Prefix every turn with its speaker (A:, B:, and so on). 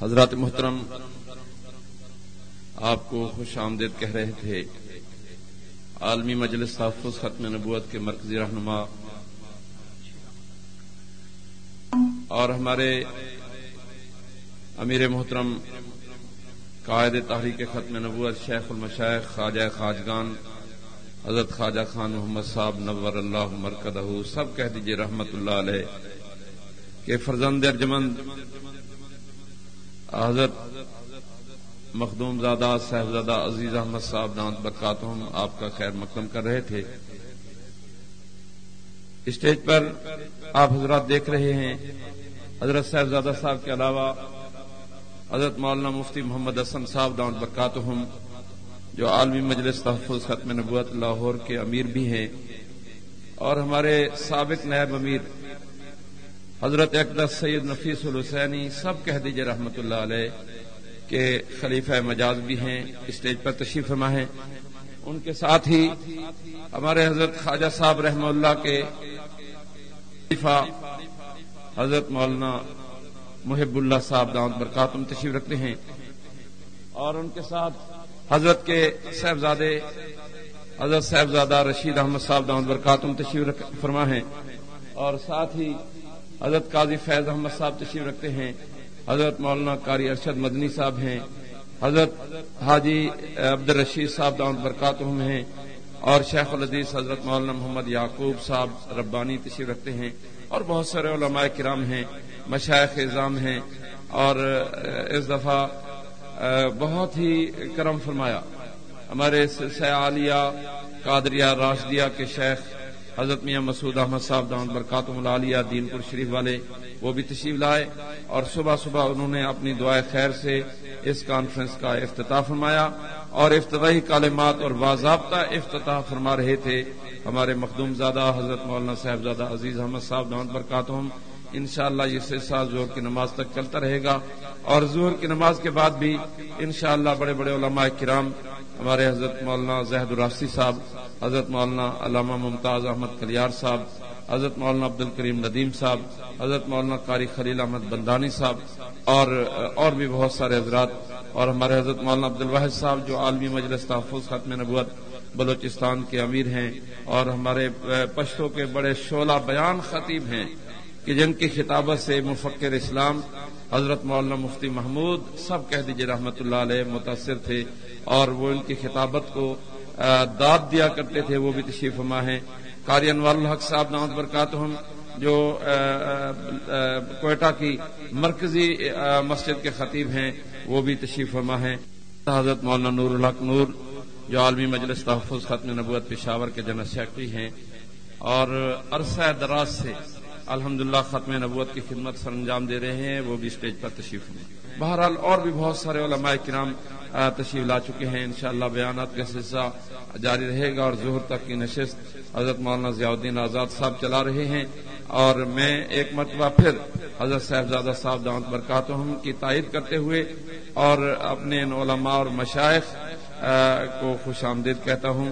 A: حضرات محترم، آپ کو خوش آمدید کہہ رہے تھے، عالمی مجلس تحفظ ختم نبوت کے مرکزی رہنما اور ہمارے امیر محترم، قائد تحریک ختم نبوت شیخ المشائق خواجہ خاجگان، حضرت خواجہ خان محمد صاحب نور اللہ مرکدہ، سب کہہ دیجیے رحمت اللہ علیہ کہ فرزند ارجمند حضرت مخدوم زادہ، صاحبزادہ عزیز احمد صاحب دانت برکاتہم آپ کا خیر مقدم کر رہے تھے۔ اسٹیج پر آپ حضرات دیکھ رہے ہیں۔ حضرت صاحبزادہ صاحب کے علاوہ حضرت مولانا مفتی محمد حسن صاحب دانت برکاتہم جو عالمی مجلس تحفظ ختم نبوت لاہور کے امیر بھی ہیں، اور ہمارے سابق نائب امیر حضرت اقدس سید نفیس الحسینی سب کہہ دیجیے رحمت اللہ علیہ کہ خلیفہ مجاز بھی ہیں، اسٹیج پر تشریف فرما ہے ان کے ساتھ ہی ہمارے حضرت خواجہ صاحب رحم اللہ کے خلیفہ حضرت مولانا محب اللہ صاحب داؤد برکاتم تشریف رکھتے ہیں۔ اور ان کے ساتھ حضرت کے صاحبزادے حضرت صاحبزادہ رشید احمد صاحب داؤد برکاتم تشریف فرما ہے اور ساتھ ہی حضرت قاضی فیض احمد صاحب تشریف رکھتے ہیں، حضرت مولانا قاری ارشد مدنی صاحب ہیں، حضرت حاجی عبد الرشید صاحب داؤد برکاتہم ہیں، اور شیخ العدیث حضرت مولانا محمد یعقوب صاحب ربانی تشریف رکھتے ہیں، اور بہت سارے علماء کرام ہیں مشائق اظام ہیں، اور اس دفعہ بہت ہی کرم فرمایا، ہمارے سیالیہ قادریہ راشدیہ کے شیخ حضرت میاں مسعود احمد صاحب دان برکاتم العالیہ دین پور شریف والے، وہ بھی تشریف لائے اور صبح صبح انہوں نے اپنی دعائیں خیر سے اس کانفرنس کا افتتاح فرمایا اور افتتاحی کالمات اور باضابطہ افتتاح فرما رہے تھے۔ ہمارے مخدوم زادہ حضرت مولانا صاحب زادہ عزیز احمد صاحب دان برکاتم ان شاء اللہ یہ سلسلہ زور کی نماز تک چلتا رہے گا اور زہر کی نماز کے بعد بھی انشاءاللہ بڑے بڑے علماء کرام، ہمارے حضرت مولانا زہد الرافسی صاحب حضرت مولانا علامہ ممتاز احمد کلیار صاحب، حضرت مولانا عبد الکریم ندیم صاحب، حضرت مولانا قاری خلیل احمد بندانی صاحب اور اور بھی بہت سارے حضرات اور ہمارے حضرت مولانا عبد الواحد صاحب جو عالمی مجلس تحفظ ختم نبوت بلوچستان کے امیر ہیں اور ہمارے پشتوں کے بڑے شعلہ بیان خطیب ہیں کہ جن کی خطابت سے مفکر اسلام حضرت مولانا مفتی محمود سب کہہ دیجیے رحمت اللہ علیہ متاثر تھے اور وہ ان کی خطابت کو داد دیا کرتے تھے، وہ بھی تشریف فرما ہیں قاری انوار الحق صاحب نامت برکات ہم، جو کوئٹہ کی مرکزی مسجد کے خطیب ہیں، وہ بھی تشریف فرما ہیں حضرت مولانا نور الحق نور، جو عالمی مجلس تحفظ ختم نبوت پشاور کے جنرل سیکرٹری ہیں۔ اور عرصہ دراز سے الحمدللہ ختم نبوت کی خدمت سر انجام دے رہے ہیں، وہ بھی اسٹیج پر تشریف ہیں بہرحال اور بھی بہت سارے علماء کرام تشریف لا چکے ہیں۔ انشاءاللہ بیانات کا سلسلہ جاری رہے گا اور ظہر تک کی نشست حضرت مولانا ضیاء الدین آزاد صاحب چلا رہے ہیں۔ اور میں ایک مرتبہ پھر حضرت صاحبزادہ صاحب دعوت برکاتہم کی تائید کرتے ہوئے اور اپنے علماء اور مشائق کو خوش آمدید کہتا ہوں۔